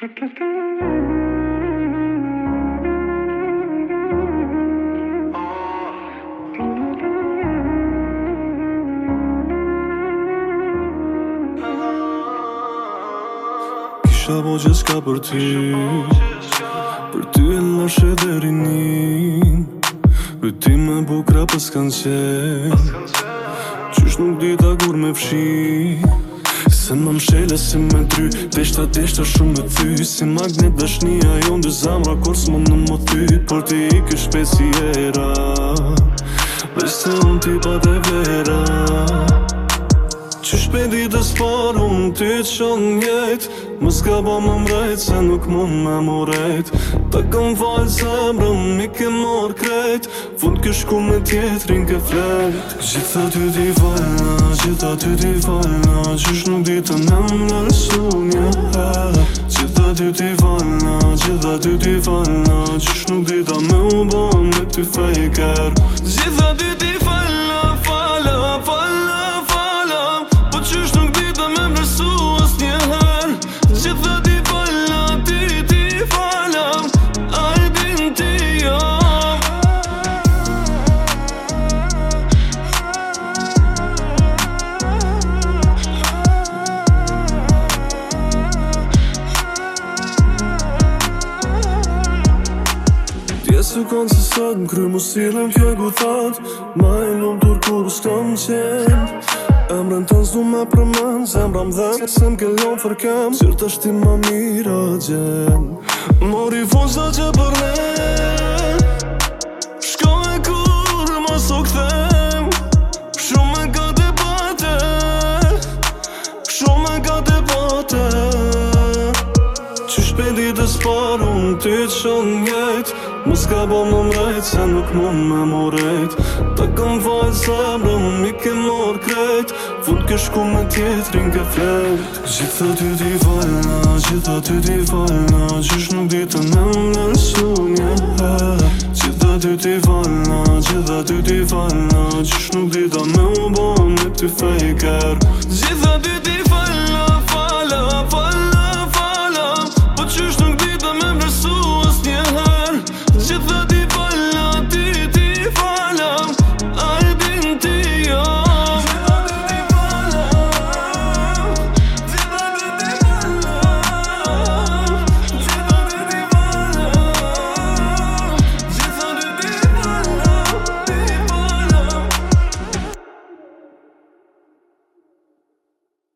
Kisha bo gjithka për ty Për ty e në lëshe dhe rinin Rytim e bukra për kanë qenë Qysh nuk dita kur me fshinë Se më mshele si me dry Deshta deshta shumë me thy Si magnet dëshnia jo në dy zamra Kur më në më ty Por ti i kësh pesi era Dhe se unë ti pa dhe vera me ditës par unë t'i të shon njët Më s'ka ba më mrejt se nuk më me mrejt Të këm falë se mërëm mi ke marë krejt Fund këshku me tjetrin ke flejt Gjitha ty ti falëna, gjitha ty ti falëna Qysh nuk ditë në më nërësu një herë Gjitha ty ti falëna, gjitha ty ti falëna Qysh nuk ditë me u bo me ty fejker Gjitha ty ti falëna Së kanë se sëtë në krymë usilën kjo e gutat Ma e lumë tur kur së të më qenë Emrën të nëzdu me përmën Zemrëm dhe se më gëllon fërkem Sjërë të shtim ma mira gjenë Mori vunë sa që përne Shko e kur ma së këthe ty të shonë njët Mos ka bo më mrejt, se nuk më me më rejt Ta kom vajt se më më mi ke mor krejt Vun kësh ku me tjetë rin ke flejt Gjitha ty di vajna, gjitha ty di vajna Gjysh nuk ditë në më në su një Gjitha ty di vajna, gjitha ty di vajna Gjysh nuk ditë në më bo në ty fejker Gjitha ty di vajna